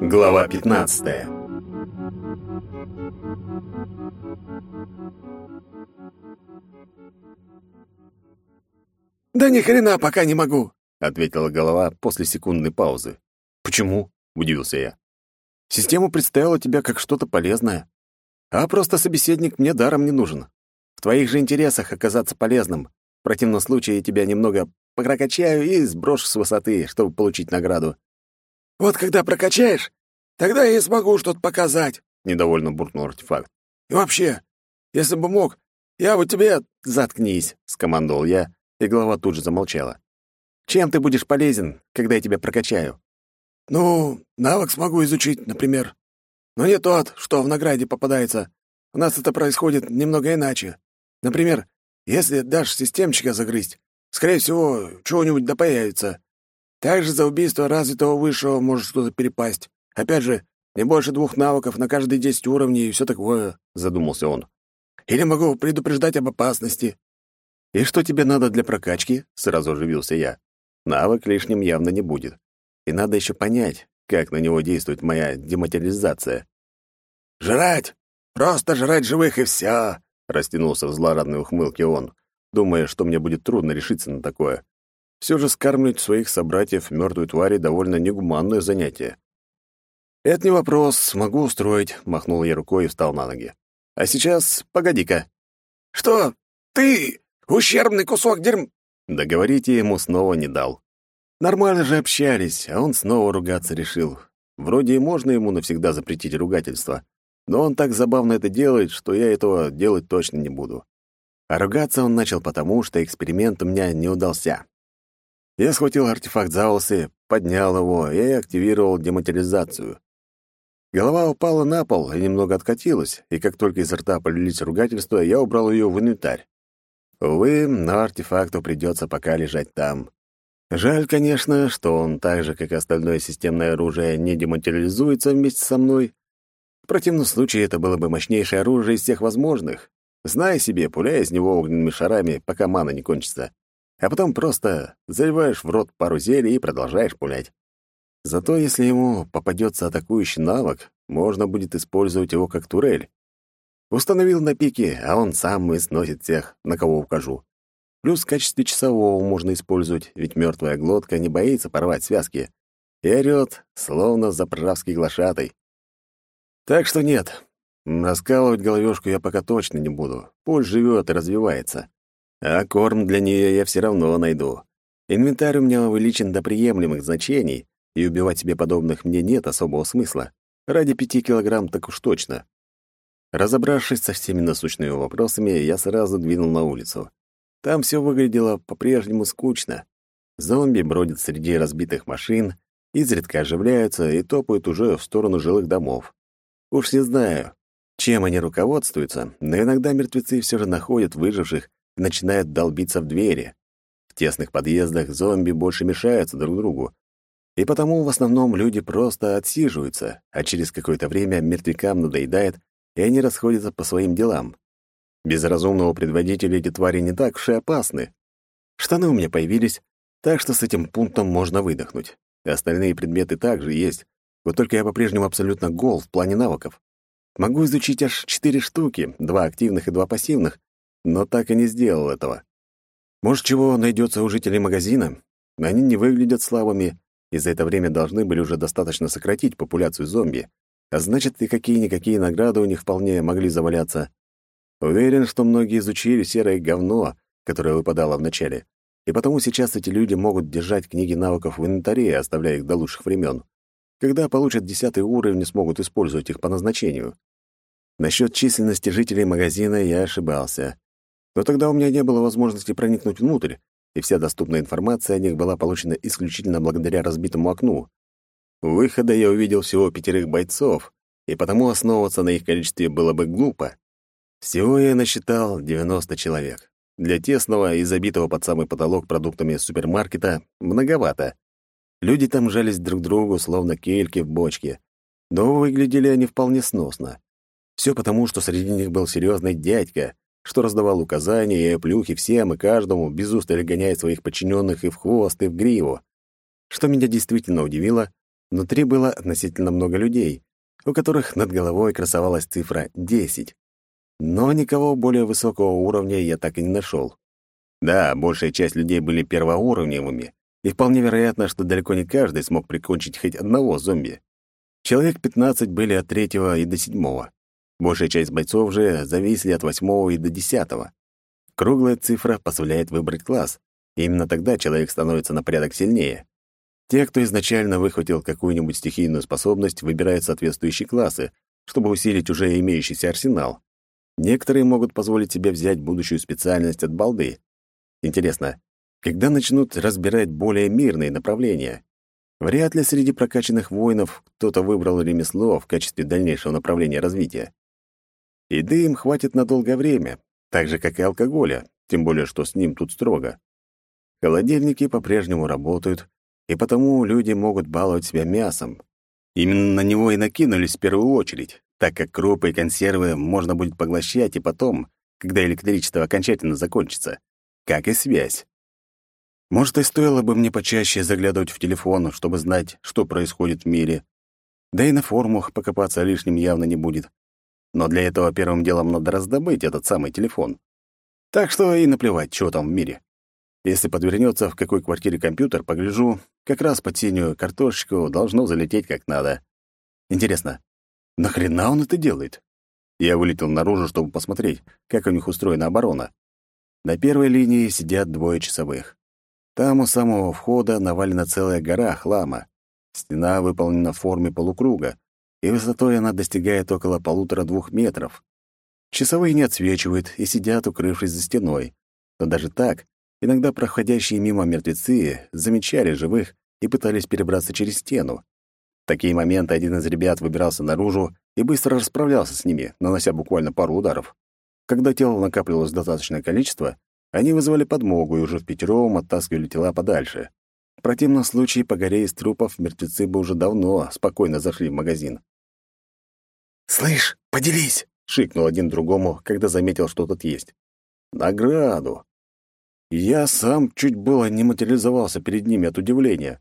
Глава 15. Да ни хрена пока не могу, ответила голова после секундной паузы. Почему? удивился я. Система представила тебя как что-то полезное, а просто собеседник мне даром не нужен. В твоих же интересах оказаться полезным. В противном случае тебя немного прокачаю и сброшу с высоты, чтобы получить награду. Вот когда прокачаешь, тогда я и смогу что-то показать, недовольно буркнул артефакт. И вообще, если бы мог, я бы тебе заткнись, скомандовал я, и голова тут же замолчала. Чем ты будешь полезен, когда я тебя прокачаю? Ну, навык смогу изучить, например. Но не тот, что в награде попадается. У нас это происходит немного иначе. Например, если дашь системчика загрызть, скорее всего, чего-нибудь да появится. Также за убийство развитого высшего может что-то перепасть. Опять же, не больше двух навыков на каждые десять уровней и все такое, — задумался он. Или могу предупреждать об опасности. «И что тебе надо для прокачки?» — сразу оживился я. «Навык лишним явно не будет. И надо еще понять, как на него действует моя дематериализация». «Жрать! Просто жрать живых и все!» — растянулся в злорадной ухмылке он, думая, что мне будет трудно решиться на такое. Все же скармливать своих собратьев мертвой твари довольно негуманное занятие. «Это не вопрос, смогу устроить», — махнул я рукой и встал на ноги. «А сейчас, погоди-ка». «Что? Ты? Ущербный кусок дерьм...» Договорить я ему снова не дал. Нормально же общались, а он снова ругаться решил. Вроде и можно ему навсегда запретить ругательство, но он так забавно это делает, что я этого делать точно не буду. А ругаться он начал потому, что эксперимент у меня не удался. Я схватил артефакт за волосы, поднял его и активировал дематериализацию. Голова упала на пол и немного откатилась, и как только из рта полились ругательства, я убрал ее в инвентарь. Увы, но артефакту придется пока лежать там. Жаль, конечно, что он так же, как и остальное системное оружие, не дематериализуется вместе со мной. В противном случае это было бы мощнейшее оружие из всех возможных. Знай себе, пуляй из него огненными шарами, пока мана не кончится а потом просто заливаешь в рот пару зелий и продолжаешь пулять. Зато если ему попадется атакующий навык, можно будет использовать его как турель. Установил на пике, а он сам и сносит тех, на кого укажу. Плюс в качестве часового можно использовать, ведь мертвая глотка не боится порвать связки и орёт, словно заправский глашатай. Так что нет, раскалывать головешку я пока точно не буду. Пусть живет и развивается. А корм для нее я все равно найду. Инвентарь у меня увеличен до приемлемых значений, и убивать себе подобных мне нет особого смысла. Ради пяти килограмм так уж точно. Разобравшись со всеми насущными вопросами, я сразу двинул на улицу. Там все выглядело по-прежнему скучно. Зомби бродят среди разбитых машин, изредка оживляются и топают уже в сторону жилых домов. Уж не знаю, чем они руководствуются, но иногда мертвецы все же находят выживших начинают долбиться в двери. В тесных подъездах зомби больше мешаются друг другу. И потому в основном люди просто отсиживаются, а через какое-то время мертвякам надоедает, и они расходятся по своим делам. Без разумного предводителя эти твари не так уж и опасны. Штаны у меня появились, так что с этим пунктом можно выдохнуть. Остальные предметы также есть, вот только я по-прежнему абсолютно гол в плане навыков. Могу изучить аж четыре штуки, два активных и два пассивных, но так и не сделал этого. Может, чего найдется у жителей магазина? Они не выглядят слабыми, и за это время должны были уже достаточно сократить популяцию зомби, а значит, и какие-никакие награды у них вполне могли заваляться. Уверен, что многие изучили серое говно, которое выпадало вначале, и потому сейчас эти люди могут держать книги навыков в инвентаре, оставляя их до лучших времен. Когда получат десятый уровень, смогут использовать их по назначению. Насчет численности жителей магазина я ошибался. Но тогда у меня не было возможности проникнуть внутрь, и вся доступная информация о них была получена исключительно благодаря разбитому окну. У выхода я увидел всего пятерых бойцов, и потому основываться на их количестве было бы глупо. Всего я насчитал 90 человек. Для тесного и забитого под самый потолок продуктами супермаркета многовато. Люди там жались друг другу, словно кельки в бочке. Но выглядели они вполне сносно. Все потому, что среди них был серьезный дядька, что раздавал указания и оплюхи всем и каждому, без устали гоняя своих подчиненных и в хвост, и в гриву. Что меня действительно удивило, внутри было относительно много людей, у которых над головой красовалась цифра 10. Но никого более высокого уровня я так и не нашел. Да, большая часть людей были первоуровневыми, и вполне вероятно, что далеко не каждый смог прикончить хоть одного зомби. Человек 15 были от третьего и до седьмого. Большая часть бойцов же зависли от восьмого и до десятого. Круглая цифра позволяет выбрать класс, и именно тогда человек становится на порядок сильнее. Те, кто изначально выхватил какую-нибудь стихийную способность, выбирают соответствующие классы, чтобы усилить уже имеющийся арсенал. Некоторые могут позволить себе взять будущую специальность от балды. Интересно, когда начнут разбирать более мирные направления? Вряд ли среди прокачанных воинов кто-то выбрал ремесло в качестве дальнейшего направления развития. Еды им хватит на долгое время, так же, как и алкоголя, тем более, что с ним тут строго. Холодильники по-прежнему работают, и потому люди могут баловать себя мясом. Именно на него и накинулись в первую очередь, так как крупы и консервы можно будет поглощать и потом, когда электричество окончательно закончится, как и связь. Может, и стоило бы мне почаще заглядывать в телефон, чтобы знать, что происходит в мире. Да и на форумах покопаться лишним явно не будет. Но для этого первым делом надо раздобыть этот самый телефон. Так что и наплевать, что там в мире. Если подвернется в какой квартире компьютер, погляжу, как раз под синюю картошечку должно залететь как надо. Интересно, нахрена он это делает? Я вылетел наружу, чтобы посмотреть, как у них устроена оборона. На первой линии сидят двое часовых. Там у самого входа навалена целая гора хлама. Стена выполнена в форме полукруга, и высотой она достигает около полутора-двух метров. Часовые не отсвечивают и сидят, укрывшись за стеной. Но даже так, иногда проходящие мимо мертвецы замечали живых и пытались перебраться через стену. В такие моменты один из ребят выбирался наружу и быстро расправлялся с ними, нанося буквально пару ударов. Когда тело накапливалось достаточное количество, они вызвали подмогу и уже в пятером оттаскивали тела подальше. В противном случае по горе из трупов мертвецы бы уже давно спокойно зашли в магазин. «Слышь, поделись!» — шикнул один другому, когда заметил, что тут есть. «Награду!» Я сам чуть было не материализовался перед ними от удивления.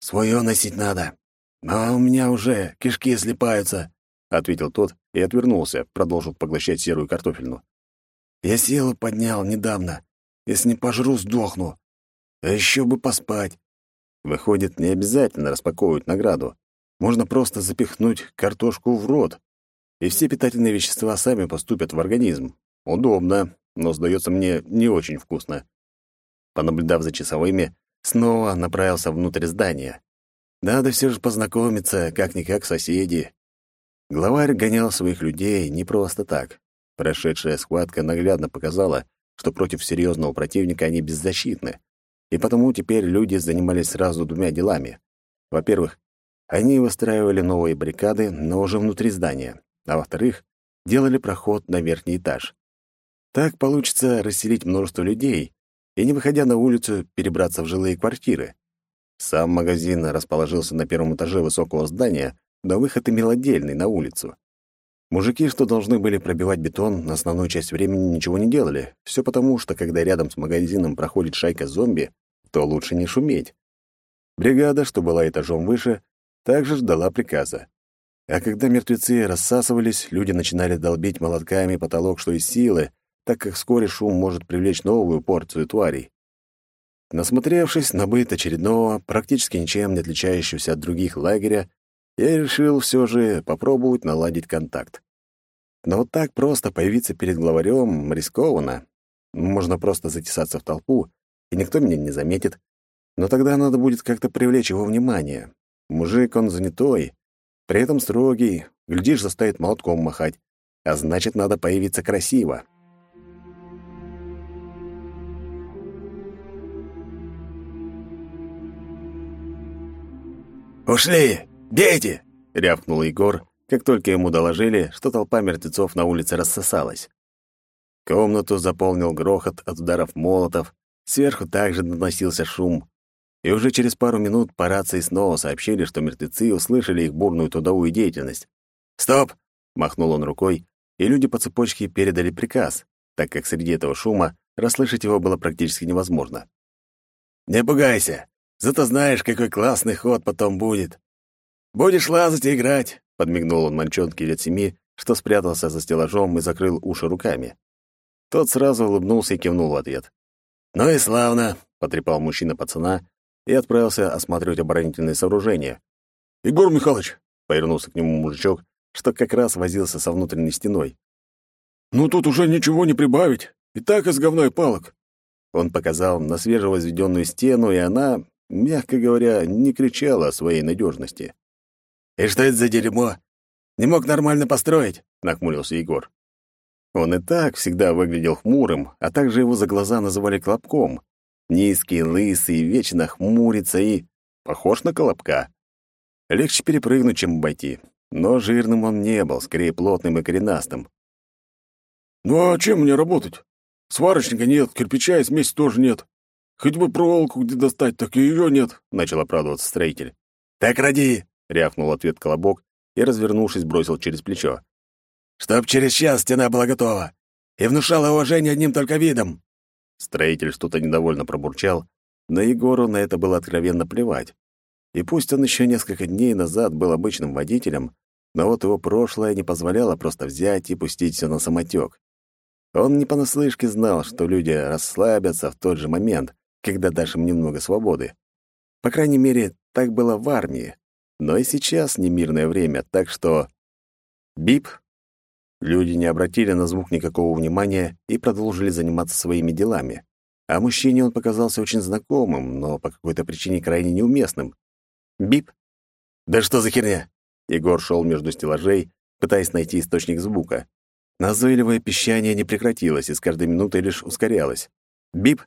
«Своё носить надо, но у меня уже кишки слипаются», — ответил тот и отвернулся, продолжил поглощать серую картофельну. Я силу поднял недавно. Если не пожру, сдохну. А еще бы поспать. Выходит, не обязательно распаковывать награду. Можно просто запихнуть картошку в рот, и все питательные вещества сами поступят в организм. Удобно, но, сдается мне, не очень вкусно. Понаблюдав за часовыми, снова направился внутрь здания. Надо все же познакомиться, как-никак соседи. Главарь гонял своих людей не просто так. Прошедшая схватка наглядно показала, что против серьезного противника они беззащитны, и потому теперь люди занимались сразу двумя делами. Во-первых, они выстраивали новые баррикады, но уже внутри здания, а во-вторых, делали проход на верхний этаж. Так получится расселить множество людей и, не выходя на улицу, перебраться в жилые квартиры. Сам магазин расположился на первом этаже высокого здания, но выход имел отдельный, на улицу. Мужики, что должны были пробивать бетон, на основную часть времени ничего не делали. Все потому, что когда рядом с магазином проходит шайка зомби, то лучше не шуметь. Бригада, что была этажом выше, также ждала приказа. А когда мертвецы рассасывались, люди начинали долбить молотками потолок, что из силы, так как вскоре шум может привлечь новую порцию тварей. Насмотревшись на быт очередного, практически ничем не отличающегося от других лагеря, я решил все же попробовать наладить контакт. Но вот так просто появиться перед главарем рискованно. Можно просто затесаться в толпу, и никто меня не заметит. Но тогда надо будет как-то привлечь его внимание. Мужик он занятой, при этом строгий, глядишь, заставит молотком махать. А значит, надо появиться красиво. «Ушли! «Дети!» — рявкнул Егор, как только ему доложили, что толпа мертвецов на улице рассосалась. Комнату заполнил грохот от ударов молотов, сверху также доносился шум, и уже через пару минут по рации снова сообщили, что мертвецы услышали их бурную трудовую деятельность. «Стоп!» — махнул он рукой, и люди по цепочке передали приказ, так как среди этого шума расслышать его было практически невозможно. «Не пугайся! Зато знаешь, какой классный ход потом будет. Будешь лазать и играть», — подмигнул он мальчонке лет семи, что спрятался за стеллажом и закрыл уши руками. Тот сразу улыбнулся и кивнул в ответ. «Ну и славно», — потрепал мужчина пацана и отправился осматривать оборонительные сооружения. «Егор Михайлович», — повернулся к нему мужичок, что как раз возился со внутренней стеной. «Ну тут уже ничего не прибавить, и так из говна и палок». Он показал на свежевозведенную стену, и она, мягко говоря, не кричала о своей надежности. «И что это за дерьмо? Не мог нормально построить?» — нахмурился Егор. Он и так всегда выглядел хмурым, а также его за глаза называли Колобком. Низкий, лысый, вечно хмурится и... похож на Колобка. Легче перепрыгнуть, чем обойти. Но жирным он не был, скорее плотным и коренастым. «Ну а чем мне работать? Сварочника нет, кирпича и смеси тоже нет. Хоть бы проволоку где достать, так и ее нет», — начал оправдываться строитель. «Так ради!» — рявкнул ответ Колобок и, развернувшись, бросил через плечо. «Чтоб через час стена была готова и внушала уважение одним только видом». Строитель что-то недовольно пробурчал, но Егору на это было откровенно плевать. И пусть он еще несколько дней назад был обычным водителем, но вот его прошлое не позволяло просто взять и пустить все на самотек. Он не понаслышке знал, что люди расслабятся в тот же момент, когда дашь им немного свободы. По крайней мере, так было в армии. Но и сейчас не мирное время, так что... Бип! Люди не обратили на звук никакого внимания и продолжили заниматься своими делами. А мужчине он показался очень знакомым, но по какой-то причине крайне неуместным. Бип! Да что за херня? Егор шел между стеллажей, пытаясь найти источник звука. Назойливое пищание не прекратилось и с каждой минутой лишь ускорялось. «Бип!»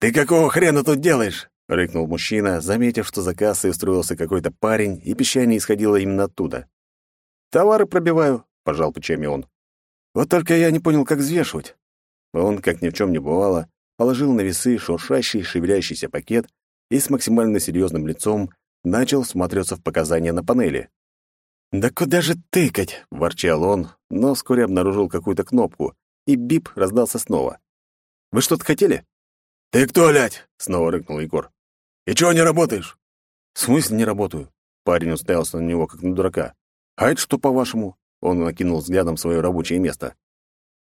«Ты какого хрена тут делаешь?» — рыкнул мужчина, заметив, что за кассой устроился какой-то парень, и пищание исходило именно оттуда. «Товары пробиваю», — пожал плечами он. «Вот только я не понял, как взвешивать». Он, как ни в чем не бывало, положил на весы шуршащий, шевелящийся пакет и с максимально серьезным лицом начал смотреться в показания на панели. «Да куда же тыкать?» — ворчал он, но вскоре обнаружил какую-то кнопку, и бип раздался снова. «Вы что-то хотели?» «Ты кто, лядь?» — снова рыкнул Егор. «И чего не работаешь?» «В смысле не работаю?» Парень уставился на него, как на дурака. «А это что, по-вашему?» Он накинул взглядом свое рабочее место.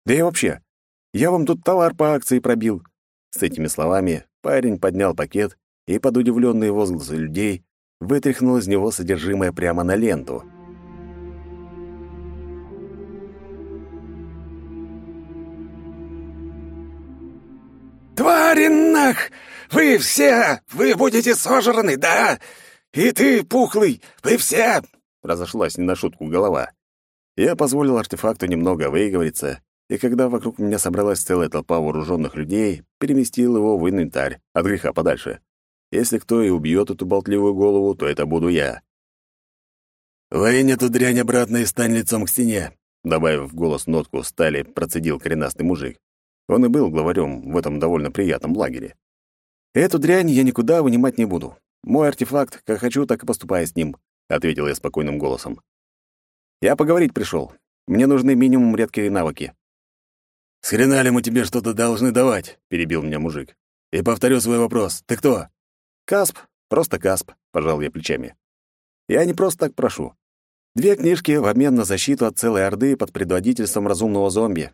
«Да и вообще, я вам тут товар по акции пробил». С этими словами парень поднял пакет и под удивленные возгласы людей вытряхнул из него содержимое прямо на ленту. «Твари нах! Вы все! Вы будете сожраны, да? И ты, пухлый, вы все!» Разошлась не на шутку голова. Я позволил артефакту немного выговориться, и когда вокруг меня собралась целая толпа вооруженных людей, переместил его в инвентарь, от греха подальше. Если кто и убьет эту болтливую голову, то это буду я. «Вынь эту дрянь обратно и стань лицом к стене», добавив в голос нотку стали, процедил коренастый мужик. Он и был главарем в этом довольно приятном лагере. «Эту дрянь я никуда вынимать не буду. Мой артефакт, как хочу, так и поступаю с ним», — ответил я спокойным голосом. «Я поговорить пришел. Мне нужны минимум редкие навыки». «С хрена ли мы тебе что-то должны давать?» — перебил меня мужик. «И повторю свой вопрос. Ты кто?» «Касп, просто Касп», — пожал я плечами. «Я не просто так прошу. Две книжки в обмен на защиту от целой орды под предводительством разумного зомби.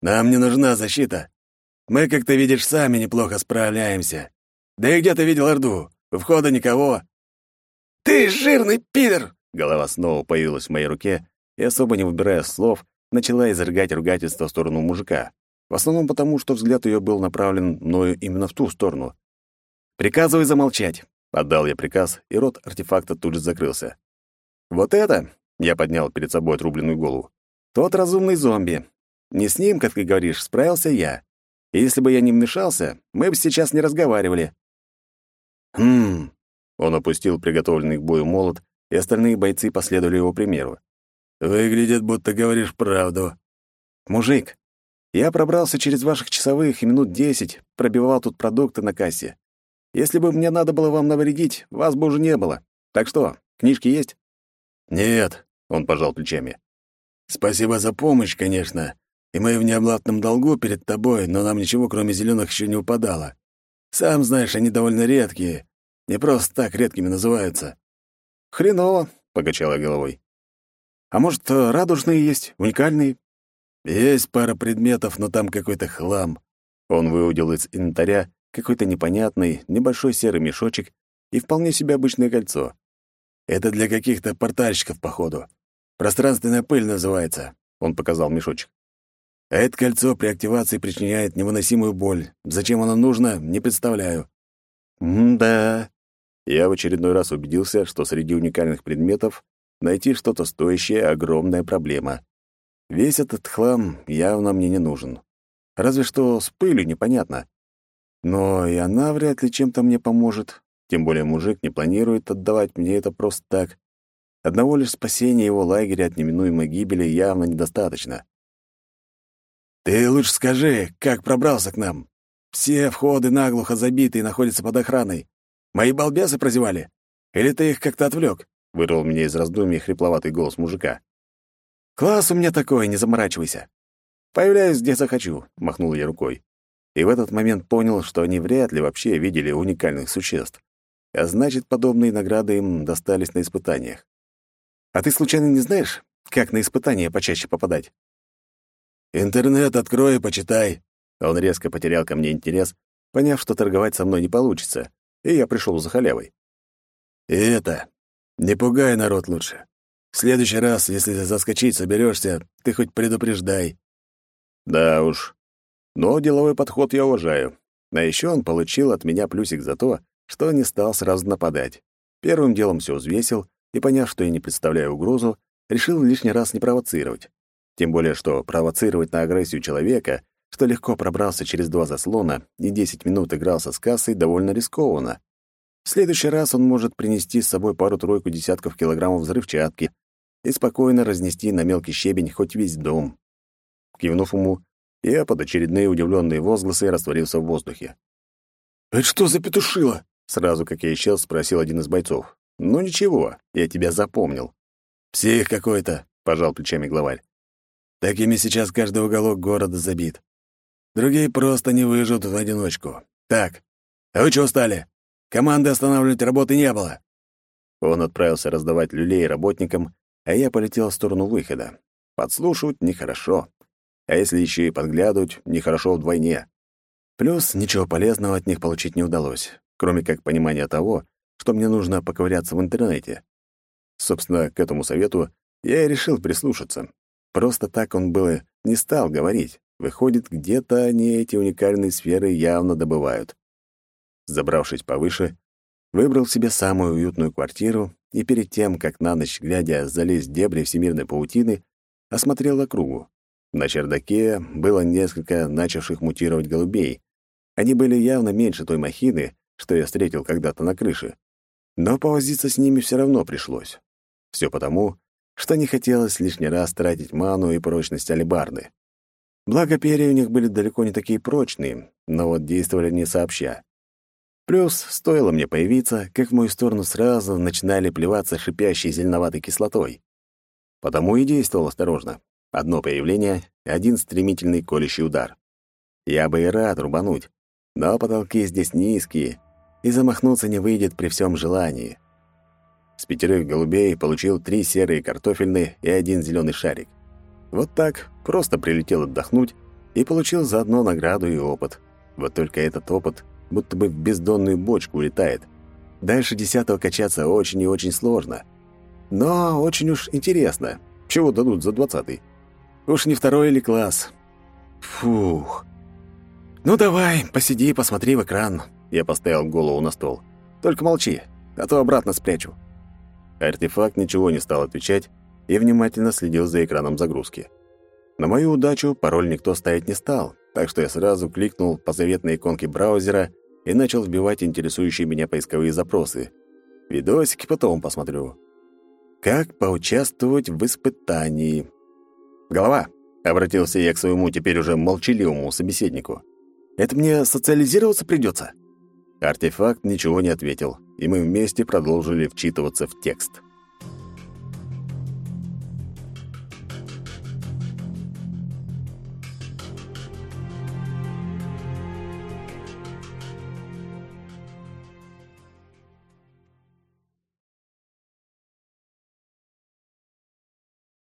Нам не нужна защита. Мы, как ты видишь, сами неплохо справляемся. Да и где ты видел орду? У входа никого». «Ты жирный пидор!» Голова снова появилась в моей руке и, особо не выбирая слов, начала изрыгать ругательство в сторону мужика. В основном потому, что взгляд ее был направлен мною именно в ту сторону. «Приказывай замолчать», — отдал я приказ, и рот артефакта тут же закрылся. «Вот это», — я поднял перед собой отрубленную голову, — «тот разумный зомби. Не с ним, как ты говоришь, справился я. И если бы я не вмешался, мы бы сейчас не разговаривали». «Хм...» — он опустил приготовленный к бою молот, и остальные бойцы последовали его примеру. «Выглядит, будто говоришь правду». «Мужик, я пробрался через ваших часовых и минут десять, пробивал тут продукты на кассе. Если бы мне надо было вам навредить, вас бы уже не было. Так что, книжки есть?» «Нет», — он пожал плечами. «Спасибо за помощь, конечно, и мы в неоплатном долгу перед тобой, но нам ничего, кроме зеленых, еще не упадало. Сам знаешь, они довольно редкие, Не просто так редкими называются». «Хреново», — покачала головой. «А может, радужные есть, уникальные?» «Есть пара предметов, но там какой-то хлам». Он выудил из инвентаря какой-то непонятный, небольшой серый мешочек и вполне себе обычное кольцо. «Это для каких-то портальщиков, походу. Пространственная пыль называется», — он показал мешочек. «А это кольцо при активации причиняет невыносимую боль. Зачем оно нужно, не представляю». «М-да». Я в очередной раз убедился, что среди уникальных предметов найти что-то стоящее — огромная проблема. Весь этот хлам явно мне не нужен. Разве что с пылью непонятно. Но и она вряд ли чем-то мне поможет. Тем более мужик не планирует отдавать мне это просто так. Одного лишь спасения его лагеря от неминуемой гибели явно недостаточно. «Ты лучше скажи, как пробрался к нам? Все входы наглухо забиты и находятся под охраной. Мои балбесы прозевали? Или ты их как-то отвлек? вырвал меня из раздумий хрипловатый голос мужика. «Класс у меня такой, не заморачивайся. Появляюсь, где захочу», — махнул я рукой. И в этот момент понял, что они вряд ли вообще видели уникальных существ. А значит, подобные награды им достались на испытаниях. «А ты случайно не знаешь, как на испытания почаще попадать?» «Интернет открой и почитай». Он резко потерял ко мне интерес, поняв, что торговать со мной не получится, и я пришел за халявой. «И это, не пугай народ лучше. В следующий раз, если заскочить соберешься, ты хоть предупреждай. Да уж. Но деловой подход я уважаю. А еще он получил от меня плюсик за то, что не стал сразу нападать. Первым делом все взвесил и, поняв, что я не представляю угрозу, решил лишний раз не провоцировать. Тем более, что провоцировать на агрессию человека, что легко пробрался через два заслона и 10 минут игрался с кассой, довольно рискованно. В следующий раз он может принести с собой пару-тройку десятков килограммов взрывчатки, и спокойно разнести на мелкий щебень хоть весь дом. Кивнув ему, я под очередные удивленные возгласы растворился в воздухе. «Это что за петушило?» Сразу, как я исчез, спросил один из бойцов. «Ну ничего, я тебя запомнил». «Псих какой-то», — пожал плечами главарь. «Такими сейчас каждый уголок города забит. Другие просто не выживут в одиночку. Так, а вы чего стали? Команды останавливать работы не было». Он отправился раздавать люлей работникам, а я полетел в сторону выхода. Подслушивать нехорошо. А если еще и подглядывать, нехорошо вдвойне. Плюс ничего полезного от них получить не удалось, кроме как понимания того, что мне нужно поковыряться в интернете. Собственно, к этому совету я и решил прислушаться. Просто так он было не стал говорить. Выходит, где-то они эти уникальные сферы явно добывают. Забравшись повыше, выбрал себе самую уютную квартиру и перед тем, как на ночь, глядя, залезть в дебри всемирной паутины, осмотрел округу. На чердаке было несколько начавших мутировать голубей. Они были явно меньше той махины, что я встретил когда-то на крыше. Но повозиться с ними все равно пришлось. Все потому, что не хотелось лишний раз тратить ману и прочность алебарды. Благо, перья у них были далеко не такие прочные, но вот действовали не сообща. Плюс, стоило мне появиться, как в мою сторону сразу начинали плеваться шипящей зеленоватой кислотой. Потому и действовал осторожно. Одно появление — один стремительный колющий удар. Я бы и рад рубануть, но потолки здесь низкие, и замахнуться не выйдет при всем желании. С пятерых голубей получил три серые картофельные и один зеленый шарик. Вот так, просто прилетел отдохнуть и получил заодно награду и опыт. Вот только этот опыт будто бы в бездонную бочку улетает. Дальше десятого качаться очень и очень сложно. Но очень уж интересно. Чего дадут за двадцатый? Уж не второй или класс. Фух. Ну давай, посиди и посмотри в экран. Я поставил голову на стол. Только молчи, а то обратно спрячу. Артефакт ничего не стал отвечать и внимательно следил за экраном загрузки. На мою удачу пароль никто ставить не стал, так что я сразу кликнул по заветной иконке браузера и начал вбивать интересующие меня поисковые запросы. Видосики потом посмотрю. Как поучаствовать в испытании? «Голова», — обратился я к своему теперь уже молчаливому собеседнику. «Это мне социализироваться придется?» Артефакт ничего не ответил, и мы вместе продолжили вчитываться в текст.